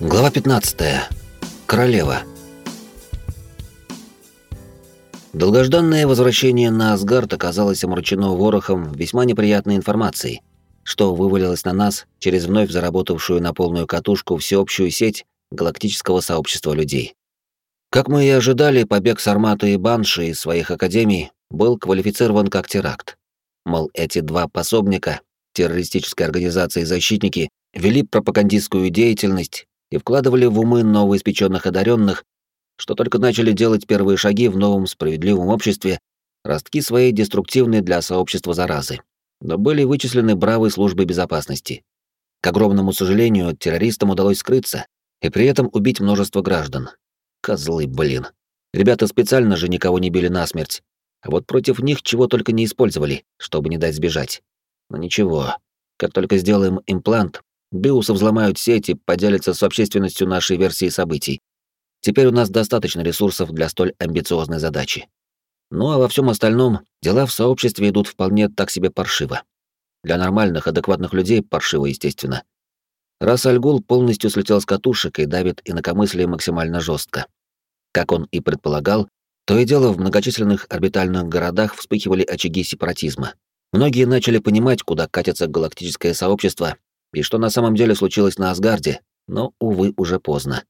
Глава 15. Королева. Долгожданное возвращение на Асгард оказалось омрачено ворохом весьма неприятной информации, что вывалилось на нас через вновь заработавшую на полную катушку всеобщую сеть галактического сообщества людей. Как мы и ожидали, побег Сарматы и Банши из своих академий был квалифицирован как теракт. Мол, эти два пособника террористической организации «Защитники» вели пропагандистскую деятельность и вкладывали в умы новоиспеченных одаренных, что только начали делать первые шаги в новом справедливом обществе, ростки своей деструктивной для сообщества заразы, но были вычислены бравой службой безопасности. К огромному сожалению, террористам удалось скрыться и при этом убить множество граждан. Козлы, блин. Ребята специально же никого не били насмерть, а вот против них чего только не использовали, чтобы не дать сбежать. Но ничего, как только сделаем имплант, Биусы взломают сети, поделятся с общественностью нашей версии событий. Теперь у нас достаточно ресурсов для столь амбициозной задачи. Ну а во всем остальном дела в сообществе идут вполне так себе паршиво. Для нормальных, адекватных людей паршиво, естественно. Раз Альгул полностью слетел с катушек и давит инакомыслие максимально жестко. Как он и предполагал, то и дело в многочисленных орбитальных городах вспыхивали очаги сепаратизма. Многие начали понимать, куда катится галактическое сообщество и что на самом деле случилось на Асгарде, но, увы, уже поздно.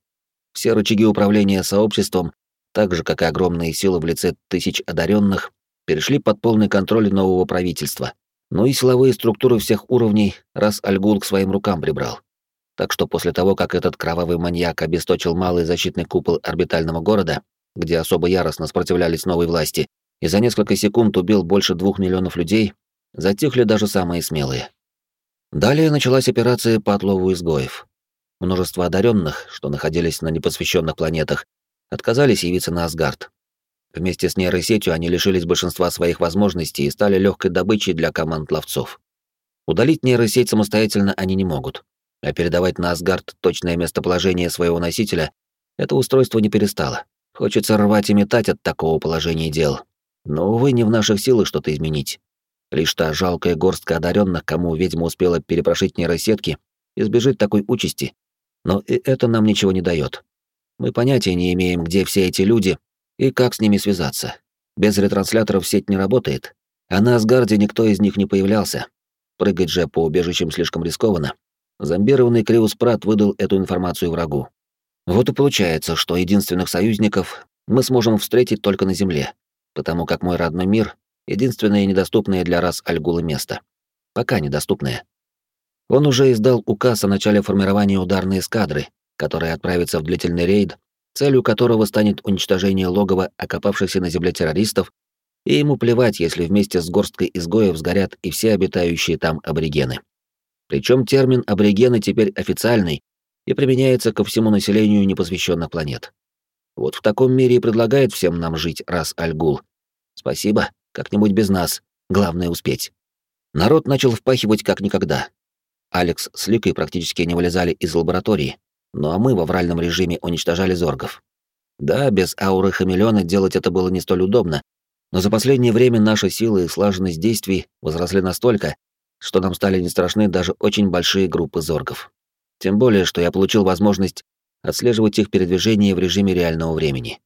Все рычаги управления сообществом, так же, как и огромные силы в лице тысяч одаренных, перешли под полный контроль нового правительства. Ну и силовые структуры всех уровней раз Альгул к своим рукам прибрал. Так что после того, как этот кровавый маньяк обесточил малый защитный купол орбитального города, где особо яростно сопротивлялись новой власти, и за несколько секунд убил больше двух миллионов людей, затихли даже самые смелые. Далее началась операция по отлову изгоев. Множество одаренных, что находились на непосвященных планетах, отказались явиться на Асгард. Вместе с нейросетью они лишились большинства своих возможностей и стали легкой добычей для команд ловцов. Удалить нейросеть самостоятельно они не могут, а передавать на Асгард точное местоположение своего носителя это устройство не перестало. Хочется рвать и метать от такого положения дел. Но, увы, не в наших силах что-то изменить. Лишь та жалкая горстка одаренных, кому ведьма успела перепрошить нейросетки, избежит такой участи. Но и это нам ничего не дает. Мы понятия не имеем, где все эти люди и как с ними связаться. Без ретрансляторов сеть не работает, а на Асгарде никто из них не появлялся. Прыгать же по убежищам слишком рискованно. Зомбированный Криус Прат выдал эту информацию врагу. Вот и получается, что единственных союзников мы сможем встретить только на Земле, потому как мой родной мир единственное недоступное для рас Альгулы место. Пока недоступное. Он уже издал указ о начале формирования ударной эскадры, которая отправится в длительный рейд, целью которого станет уничтожение логова окопавшихся на земле террористов, и ему плевать, если вместе с горсткой изгоев сгорят и все обитающие там аборигены. Причем термин «аборигены» теперь официальный и применяется ко всему населению непосвященных планет. Вот в таком мире и предлагает всем нам жить раз Альгул. Спасибо. Как-нибудь без нас. Главное успеть. Народ начал впахивать как никогда. Алекс с Ликой практически не вылезали из лаборатории, ну а мы в авральном режиме уничтожали зоргов. Да, без ауры хамелеона делать это было не столь удобно, но за последнее время наши силы и слаженность действий возросли настолько, что нам стали не страшны даже очень большие группы зоргов. Тем более, что я получил возможность отслеживать их передвижение в режиме реального времени.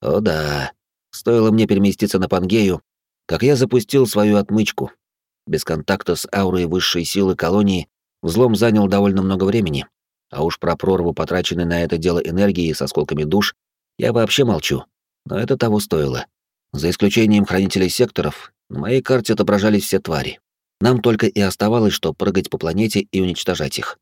О да, стоило мне переместиться на Пангею, как я запустил свою отмычку. Без контакта с аурой высшей силы колонии взлом занял довольно много времени, а уж про прорву, потраченной на это дело энергии с осколками душ, я вообще молчу. Но это того стоило. За исключением хранителей секторов, на моей карте отображались все твари. Нам только и оставалось, что прыгать по планете и уничтожать их.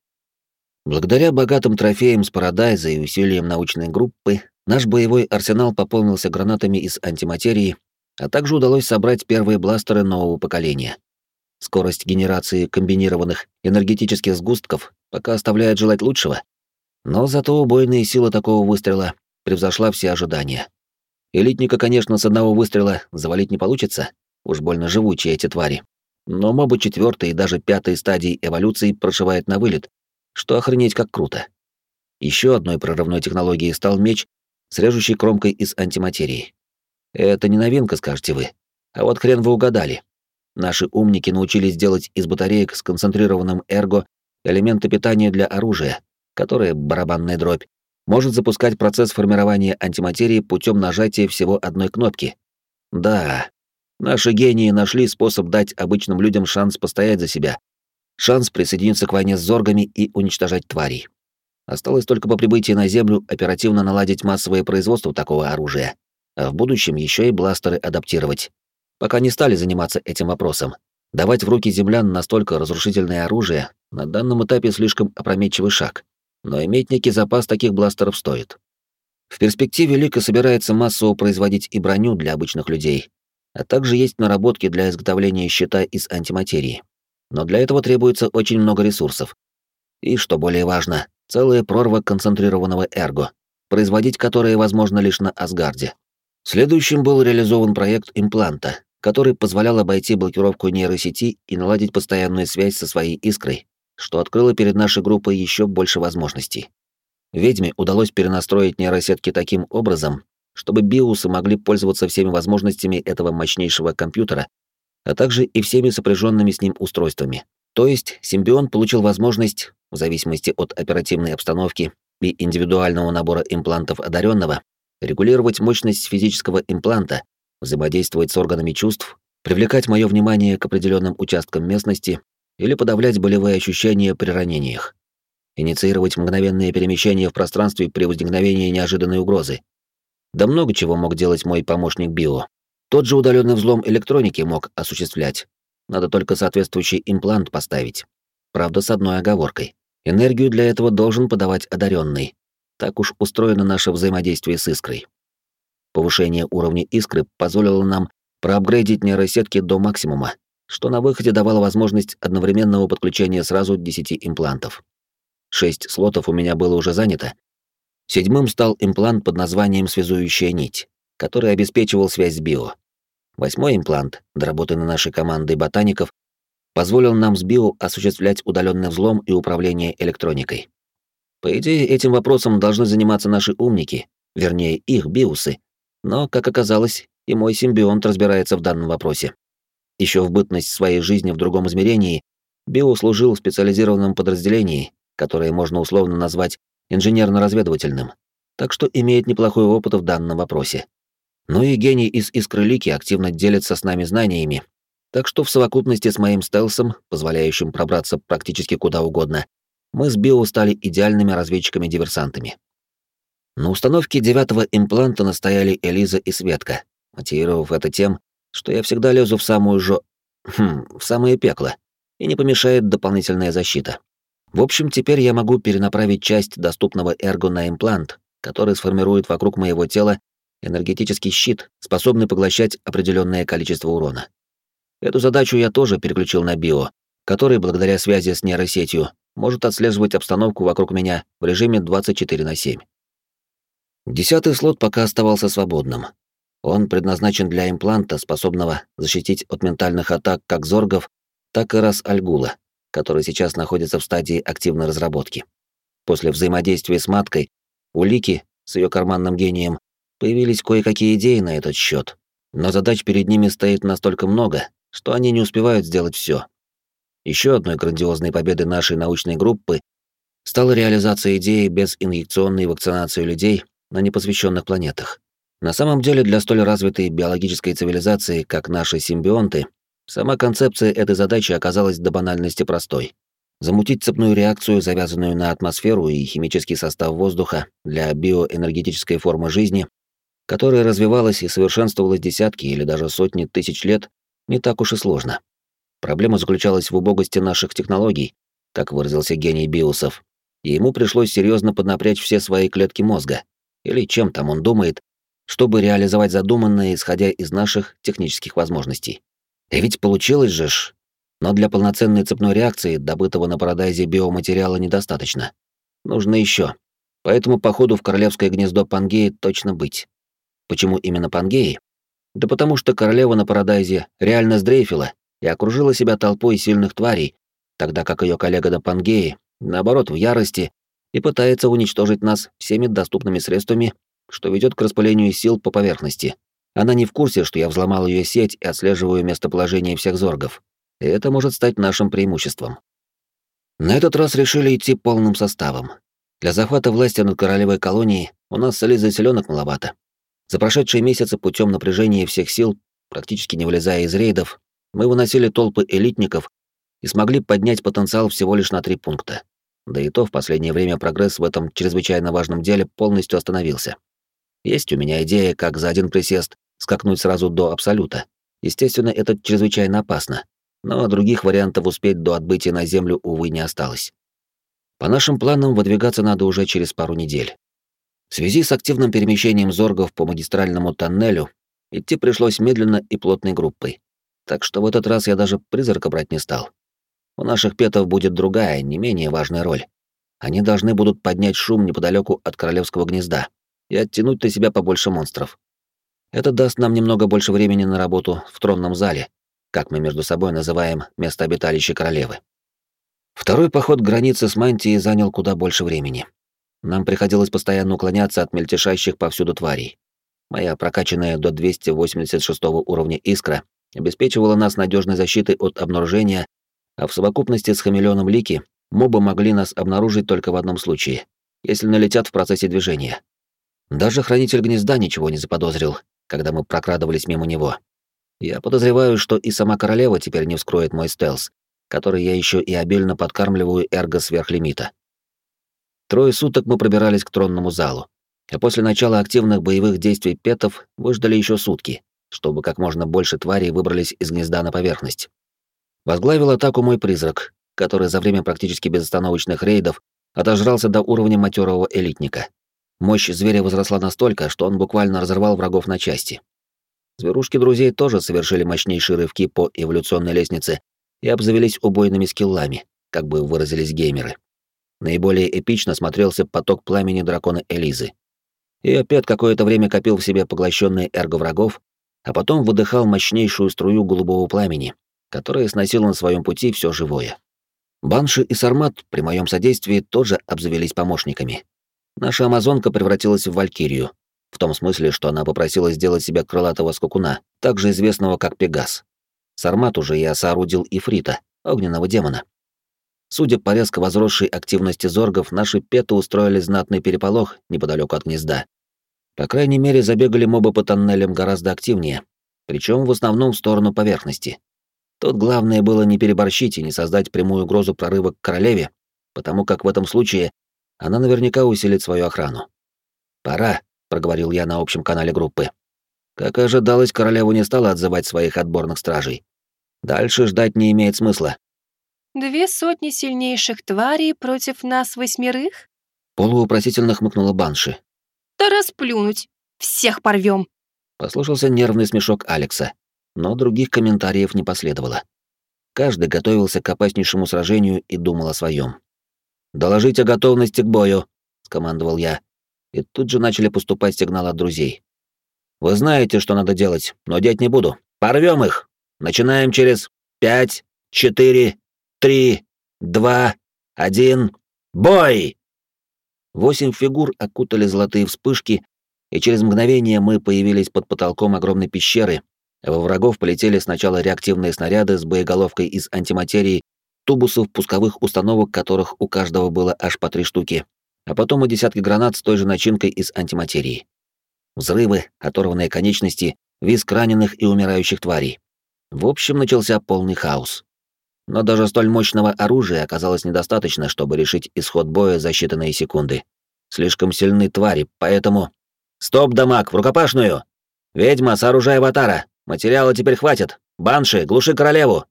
Благодаря богатым трофеям с Парадайза и усилиям научной группы, наш боевой арсенал пополнился гранатами из антиматерии а также удалось собрать первые бластеры нового поколения. Скорость генерации комбинированных энергетических сгустков пока оставляет желать лучшего, но зато убойная сила такого выстрела превзошла все ожидания. Элитника, конечно, с одного выстрела завалить не получится, уж больно живучие эти твари. Но мобы четвертой и даже пятой стадии эволюции прошивает на вылет, что охренеть как круто. Еще одной прорывной технологией стал меч с режущей кромкой из антиматерии. Это не новинка, скажете вы. А вот хрен вы угадали. Наши умники научились делать из батареек с концентрированным эрго элементы питания для оружия, которая, барабанная дробь, может запускать процесс формирования антиматерии путем нажатия всего одной кнопки. Да, наши гении нашли способ дать обычным людям шанс постоять за себя, шанс присоединиться к войне с зоргами и уничтожать тварей. Осталось только по прибытии на Землю оперативно наладить массовое производство такого оружия, а в будущем еще и бластеры адаптировать. Пока не стали заниматься этим вопросом. Давать в руки землян настолько разрушительное оружие на данном этапе слишком опрометчивый шаг. Но иметь некий запас таких бластеров стоит. В перспективе Лика собирается массово производить и броню для обычных людей, а также есть наработки для изготовления щита из антиматерии. Но для этого требуется очень много ресурсов. И, что более важно, целая прорва концентрированного эрго, производить которое возможно лишь на Асгарде. Следующим был реализован проект импланта, который позволял обойти блокировку нейросети и наладить постоянную связь со своей искрой, что открыло перед нашей группой еще больше возможностей. Ведьме удалось перенастроить нейросетки таким образом, чтобы биусы могли пользоваться всеми возможностями этого мощнейшего компьютера, а также и всеми сопряженными с ним устройствами. То есть симбион получил возможность, в зависимости от оперативной обстановки и индивидуального набора имплантов одаренного, регулировать мощность физического импланта, взаимодействовать с органами чувств, привлекать мое внимание к определенным участкам местности или подавлять болевые ощущения при ранениях, инициировать мгновенные перемещения в пространстве при возникновении неожиданной угрозы. Да много чего мог делать мой помощник Био. Тот же удаленный взлом электроники мог осуществлять. Надо только соответствующий имплант поставить. Правда, с одной оговоркой. Энергию для этого должен подавать одаренный. Так уж устроено наше взаимодействие с искрой. Повышение уровня искры позволило нам проапгрейдить нейросетки до максимума, что на выходе давало возможность одновременного подключения сразу 10 имплантов. Шесть слотов у меня было уже занято. Седьмым стал имплант под названием «Связующая нить», который обеспечивал связь с био. Восьмой имплант, доработанный нашей командой ботаников, позволил нам с био осуществлять удаленный взлом и управление электроникой. По идее, этим вопросом должны заниматься наши умники, вернее, их биусы, но, как оказалось, и мой симбионт разбирается в данном вопросе. Еще в бытность своей жизни в другом измерении Био служил в специализированном подразделении, которое можно условно назвать инженерно-разведывательным, так что имеет неплохой опыт в данном вопросе. Ну и гений из Искрылики активно делится с нами знаниями, так что в совокупности с моим стелсом, позволяющим пробраться практически куда угодно, мы с Био стали идеальными разведчиками-диверсантами. На установке девятого импланта настояли Элиза и Светка, мотивировав это тем, что я всегда лезу в самую жо... Хм, в самое пекло, и не помешает дополнительная защита. В общем, теперь я могу перенаправить часть доступного эрго на имплант, который сформирует вокруг моего тела энергетический щит, способный поглощать определенное количество урона. Эту задачу я тоже переключил на био, который, благодаря связи с нейросетью, может отслеживать обстановку вокруг меня в режиме 24 на 7. Десятый слот пока оставался свободным, он предназначен для импланта, способного защитить от ментальных атак как зоргов, так и рас Альгула, который сейчас находится в стадии активной разработки. После взаимодействия с маткой, у Лики с ее карманным гением появились кое-какие идеи на этот счет, но задач перед ними стоит настолько много, что они не успевают сделать все. Еще одной грандиозной победой нашей научной группы стала реализация идеи без инъекционной вакцинации людей на непосвященных планетах. На самом деле для столь развитой биологической цивилизации, как наши симбионты, сама концепция этой задачи оказалась до банальности простой. Замутить цепную реакцию, завязанную на атмосферу и химический состав воздуха для биоэнергетической формы жизни, которая развивалась и совершенствовалась десятки или даже сотни тысяч лет, не так уж и сложно. Проблема заключалась в убогости наших технологий, как выразился гений биосов, и ему пришлось серьезно поднапрячь все свои клетки мозга, или чем там он думает, чтобы реализовать задуманное, исходя из наших технических возможностей. И ведь получилось же ж. Но для полноценной цепной реакции добытого на Парадайзе биоматериала недостаточно. Нужно еще. Поэтому походу в королевское гнездо Пангеи точно быть. Почему именно Пангеи? Да потому что королева на Парадайзе реально сдрейфила и окружила себя толпой сильных тварей, тогда как ее коллега на Пангеи, наоборот, в ярости и пытается уничтожить нас всеми доступными средствами что ведет к распылению сил по поверхности. Она не в курсе, что я взломал ее сеть и отслеживаю местоположение всех зоргов. И это может стать нашим преимуществом. На этот раз решили идти полным составом. Для захвата власти над королевой колонией у нас с Элизой селенок маловато. За прошедшие месяцы путем напряжения всех сил, практически не вылезая из рейдов, мы выносили толпы элитников и смогли поднять потенциал всего лишь на три пункта. Да и то в последнее время прогресс в этом чрезвычайно важном деле полностью остановился. Есть у меня идея, как за один присест скакнуть сразу до абсолюта. Естественно, это чрезвычайно опасно, но других вариантов успеть до отбытия на Землю, увы, не осталось. По нашим планам, выдвигаться надо уже через пару недель. В связи с активным перемещением зоргов по магистральному тоннелю идти пришлось медленно и плотной группой. Так что в этот раз я даже призрака брать не стал. У наших петов будет другая, не менее важная роль. Они должны будут поднять шум неподалеку от королевского гнезда и оттянуть на себя побольше монстров. Это даст нам немного больше времени на работу в тронном зале, как мы между собой называем место обиталища королевы. Второй поход к границе с мантией занял куда больше времени. Нам приходилось постоянно уклоняться от мельтешащих повсюду тварей. Моя прокачанная до 286 уровня искра обеспечивала нас надежной защитой от обнаружения, а в совокупности с хамелеоном Лики мобы могли нас обнаружить только в одном случае, если налетят в процессе движения. Даже хранитель гнезда ничего не заподозрил, когда мы прокрадывались мимо него. Я подозреваю, что и сама королева теперь не вскроет мой стелс, который я еще и обильно подкармливаю эрго сверхлимита. Трое суток мы пробирались к тронному залу, а после начала активных боевых действий петов выждали еще сутки, чтобы как можно больше тварей выбрались из гнезда на поверхность. Возглавил атаку мой призрак, который за время практически безостановочных рейдов отожрался до уровня матерого элитника. Мощь зверя возросла настолько, что он буквально разорвал врагов на части. Зверушки друзей тоже совершили мощнейшие рывки по эволюционной лестнице и обзавелись убойными скиллами, как бы выразились геймеры. Наиболее эпично смотрелся поток пламени дракона Элизы. И опять какое-то время копил в себе поглощенные эрго врагов, а потом выдыхал мощнейшую струю голубого пламени, которая сносила на своем пути все живое. Банши и Сармат при моем содействии тоже обзавелись помощниками. Наша амазонка превратилась в валькирию, в том смысле, что она попросила сделать себя крылатого скакуна, также известного как Пегас. Сармат уже я соорудил Ифрита, огненного демона. Судя по резко возросшей активности зоргов, наши петы устроили знатный переполох неподалеку от гнезда. По крайней мере, забегали мобы по тоннелям гораздо активнее, причем в основном в сторону поверхности. Тут главное было не переборщить и не создать прямую угрозу прорыва к королеве, потому как в этом случае она наверняка усилит свою охрану. «Пора», — проговорил я на общем канале группы. Как и ожидалось, королева не стала отзывать своих отборных стражей. Дальше ждать не имеет смысла. «Две сотни сильнейших тварей против нас восьмерых?» Полуупросительно хмыкнула Банши. «Да расплюнуть! Всех порвем!» Послушался нервный смешок Алекса, но других комментариев не последовало. Каждый готовился к опаснейшему сражению и думал о своем. «Доложить о готовности к бою», — скомандовал я. И тут же начали поступать сигналы от друзей. Вы знаете, что надо делать, но деть не буду. Порвем их. Начинаем через пять, четыре, три, два, один. Бой! Восемь фигур окутали золотые вспышки, и через мгновение мы появились под потолком огромной пещеры, во врагов полетели сначала реактивные снаряды с боеголовкой из антиматерии, тубусов пусковых установок, которых у каждого было аж по три штуки, а потом и десятки гранат с той же начинкой из антиматерии взрывы, оторванные конечности, визг раненых и умирающих тварей. В общем, начался полный хаос. Но даже столь мощного оружия оказалось недостаточно, чтобы решить исход боя за считанные секунды. Слишком сильны твари, поэтому... «Стоп, дамаг, в рукопашную! Ведьма, сооружай аватара! Материала теперь хватит! Банши, глуши королеву!»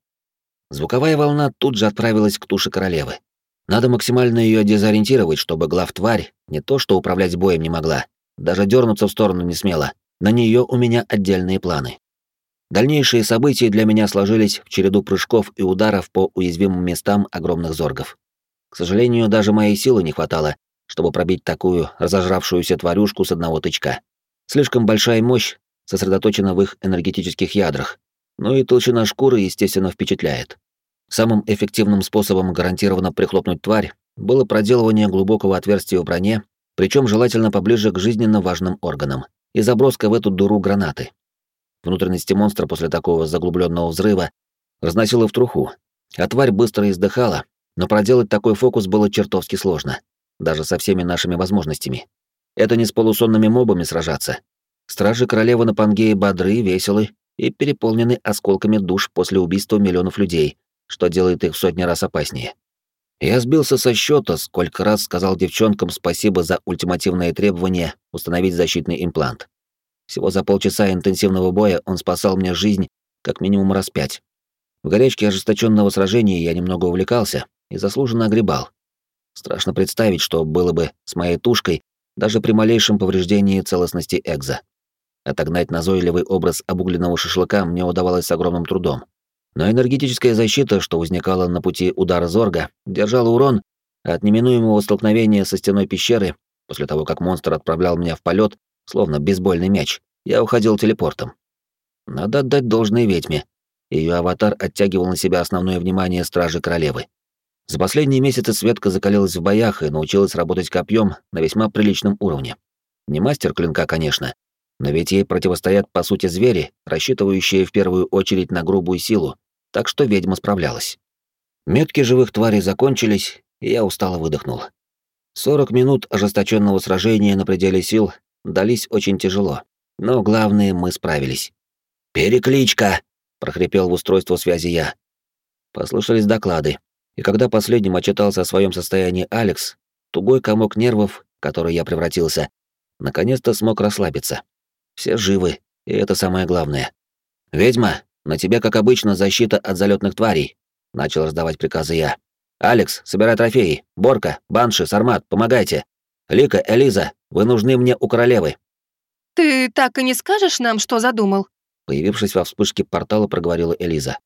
Звуковая волна тут же отправилась к туше королевы. Надо максимально ее дезориентировать, чтобы глав тварь не то что управлять боем не могла, даже дернуться в сторону не смела. На нее у меня отдельные планы. Дальнейшие события для меня сложились в череду прыжков и ударов по уязвимым местам огромных зоргов. К сожалению, даже моей силы не хватало, чтобы пробить такую разожравшуюся тварюшку с одного тычка. Слишком большая мощь сосредоточена в их энергетических ядрах, ну и толщина шкуры, естественно, впечатляет. Самым эффективным способом гарантированно прихлопнуть тварь было проделывание глубокого отверстия в броне причем желательно поближе к жизненно важным органам, и заброска в эту дуру гранаты. Внутренности монстра после такого заглубленного взрыва разносило в труху, а тварь быстро издыхала, но проделать такой фокус было чертовски сложно. даже со всеми нашими возможностями. Это не с полусонными мобами сражаться. Стражи королевы на Пангее бодры, веселы и переполнены осколками душ после убийства миллионов людей, что делает их в сотни раз опаснее. Я сбился со счета, сколько раз сказал девчонкам спасибо за ультимативное требование установить защитный имплант. Всего за полчаса интенсивного боя он спасал мне жизнь как минимум раз пять. В горячке ожесточенного сражения я немного увлекался и заслуженно огребал. Страшно представить, что было бы с моей тушкой даже при малейшем повреждении целостности экза. Отогнать назойливый образ обугленного шашлыка мне удавалось с огромным трудом. Но энергетическая защита, что возникала на пути удара Зорга, держала урон, от неминуемого столкновения со стеной пещеры, после того, как монстр отправлял меня в полет, словно бейсбольный мяч, я уходил телепортом. Надо отдать должное ведьме. Ее аватар оттягивал на себя основное внимание стражи королевы. За последние месяцы Светка закалилась в боях и научилась работать копьем на весьма приличном уровне. Не мастер клинка, конечно, но ведь ей противостоят по сути звери, рассчитывающие в первую очередь на грубую силу, так что ведьма справлялась. Метки живых тварей закончились, и я устало выдохнул. 40 минут ожесточенного сражения на пределе сил дались очень тяжело, но главное, мы справились. «Перекличка!» — прохрипел в устройство связи я. Послышались доклады, и когда последним отчитался о своем состоянии Алекс, тугой комок нервов, который я превратился, наконец-то смог расслабиться. Все живы, и это самое главное. «Ведьма, на тебе, как обычно, защита от залетных тварей», — начал раздавать приказы я. «Алекс, собирай трофеи. Борка, Банши, Сармат, помогайте. Лика, Элиза, вы нужны мне у королевы». «Ты так и не скажешь нам, что задумал?» Появившись во вспышке портала, проговорила Элиза.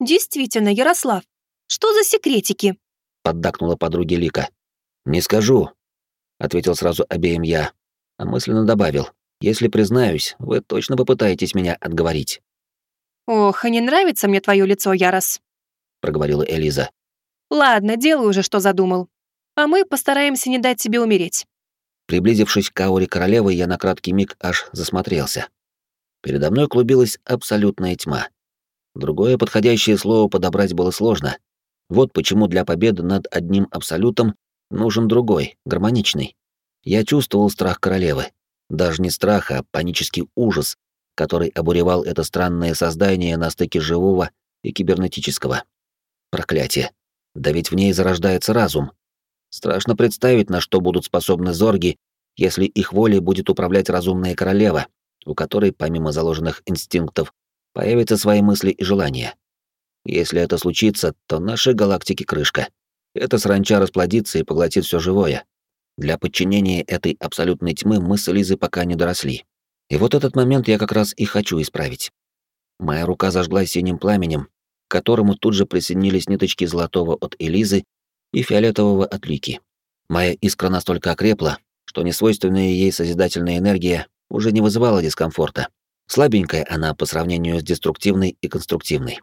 «Действительно, Ярослав, что за секретики?» Поддакнула подруге Лика. «Не скажу», — ответил сразу обеим я, а мысленно добавил. «Если признаюсь, вы точно попытаетесь меня отговорить». «Ох, и не нравится мне твое лицо, Ярос», — проговорила Элиза. «Ладно, делай уже, что задумал. А мы постараемся не дать тебе умереть». Приблизившись к ауре королевы, я на краткий миг аж засмотрелся. Передо мной клубилась абсолютная тьма. Другое подходящее слово подобрать было сложно. Вот почему для победы над одним абсолютом нужен другой, гармоничный. Я чувствовал страх королевы. Даже не страх, а панический ужас, который обуревал это странное создание на стыке живого и кибернетического. Проклятие. Да ведь в ней зарождается разум. Страшно представить, на что будут способны зорги, если их волей будет управлять разумная королева, у которой, помимо заложенных инстинктов, появятся свои мысли и желания. Если это случится, то нашей галактике крышка. Эта сранча расплодится и поглотит все живое. Для подчинения этой абсолютной тьмы мы с Элизой пока не доросли. И вот этот момент я как раз и хочу исправить. Моя рука зажглась синим пламенем, к которому тут же присоединились ниточки золотого от Элизы и фиолетового от Лики. Моя искра настолько окрепла, что несвойственная ей созидательная энергия уже не вызывала дискомфорта. Слабенькая она по сравнению с деструктивной и конструктивной.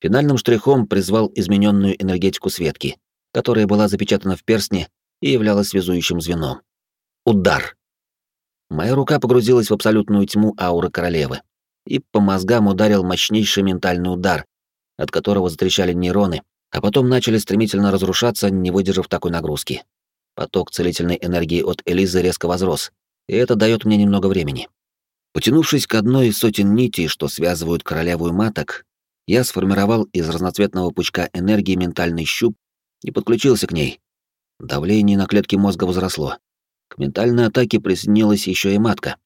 Финальным штрихом призвал измененную энергетику Светки, которая была запечатана в перстне и являлась связующим звеном. Удар! Моя рука погрузилась в абсолютную тьму ауры королевы, и по мозгам ударил мощнейший ментальный удар, от которого затрещали нейроны, а потом начали стремительно разрушаться, не выдержав такой нагрузки. Поток целительной энергии от Элизы резко возрос, и это дает мне немного времени. Потянувшись к одной из сотен нитей, что связывают королеву маток, я сформировал из разноцветного пучка энергии ментальный щуп и подключился к ней. Давление на клетки мозга возросло. К ментальной атаке присоединилась еще и матка.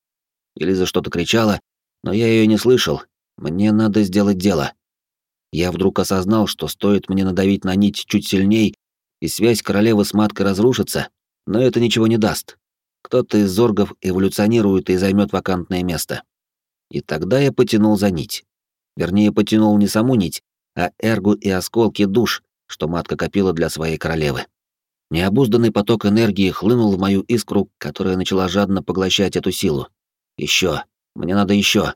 Элиза что-то кричала, но я ее не слышал. Мне надо сделать дело. Я вдруг осознал, что стоит мне надавить на нить чуть сильней, и связь королевы с маткой разрушится, но это ничего не даст. Кто-то из зоргов эволюционирует и займет вакантное место. И тогда я потянул за нить. Вернее, потянул не саму нить, а эргу и осколки душ, что матка копила для своей королевы. Необузданный поток энергии хлынул в мою искру, которая начала жадно поглощать эту силу. Еще, Мне надо еще.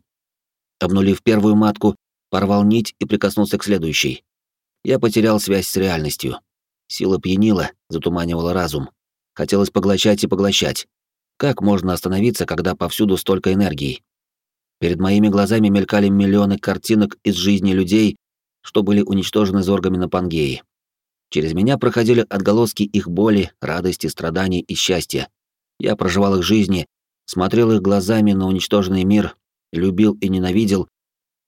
Обнулив первую матку, порвал нить и прикоснулся к следующей. Я потерял связь с реальностью. Сила пьянила, затуманивала разум. Хотелось поглощать и поглощать. Как можно остановиться, когда повсюду столько энергии? Перед моими глазами мелькали миллионы картинок из жизни людей, что были уничтожены зоргами на Пангее. Через меня проходили отголоски их боли, радости, страданий и счастья. Я проживал их жизни, смотрел их глазами на уничтоженный мир, любил и ненавидел,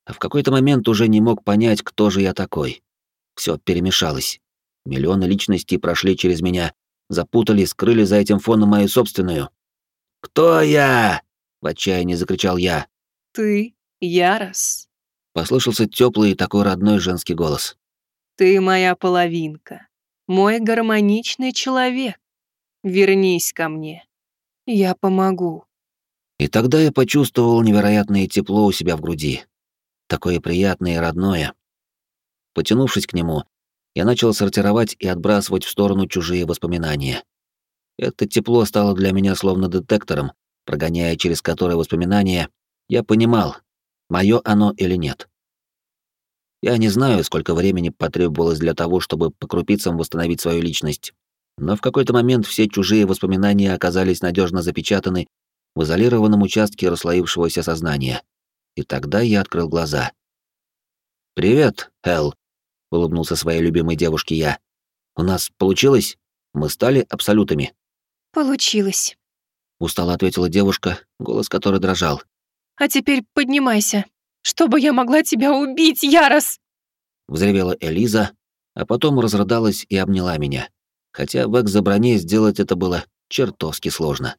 а в какой-то момент уже не мог понять, кто же я такой. Все перемешалось. Миллионы личностей прошли через меня, запутали, скрыли за этим фоном мою собственную. «Кто я?» — в отчаянии закричал я. «Ты, Ярос». Послышался теплый и такой родной женский голос. «Ты моя половинка, мой гармоничный человек. Вернись ко мне. Я помогу». И тогда я почувствовал невероятное тепло у себя в груди. Такое приятное и родное. Потянувшись к нему, я начал сортировать и отбрасывать в сторону чужие воспоминания. Это тепло стало для меня словно детектором, прогоняя через которое воспоминания, я понимал, мое оно или нет. Я не знаю, сколько времени потребовалось для того, чтобы по крупицам восстановить свою личность, но в какой-то момент все чужие воспоминания оказались надежно запечатаны в изолированном участке расслоившегося сознания. И тогда я открыл глаза. «Привет, Эл», — улыбнулся своей любимой девушке я. «У нас получилось? Мы стали абсолютами». «Получилось», — устало ответила девушка, голос которой дрожал. «А теперь поднимайся, чтобы я могла тебя убить, Ярос!» Взревела Элиза, а потом разрыдалась и обняла меня. Хотя в экзоброне сделать это было чертовски сложно.